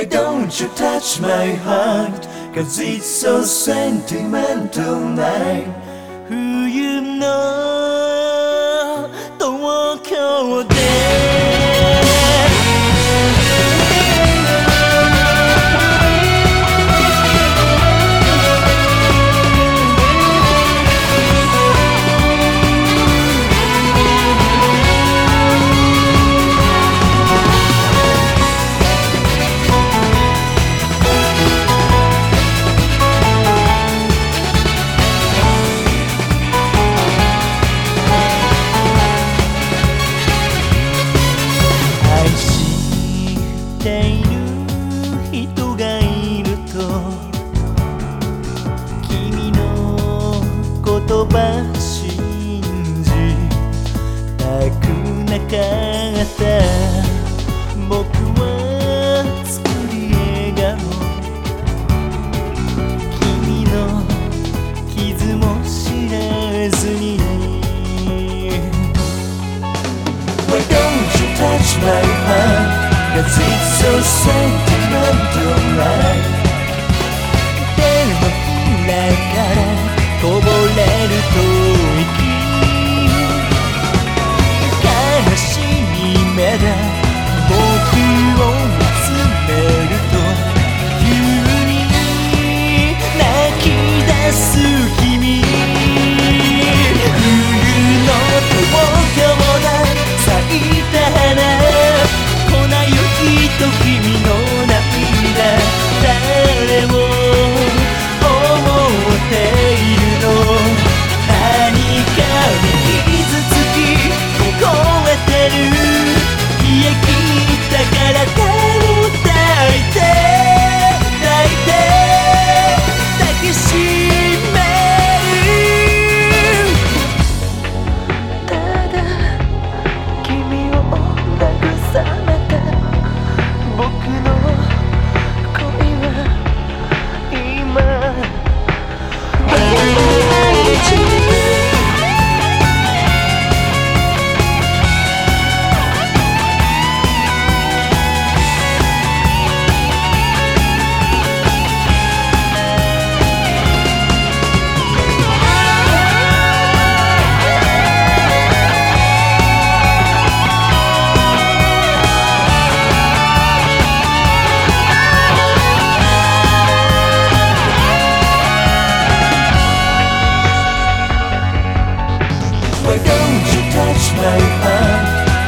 Why don't you touch my heart? Cause it's so sentimental night 冬の東京で愛言葉信じたくなかった僕は作り笑顔君の傷も知らずに Why don't you touch my heart? Cause it's so sentimental night Cool.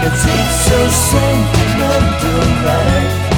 Cause it's so sentimental like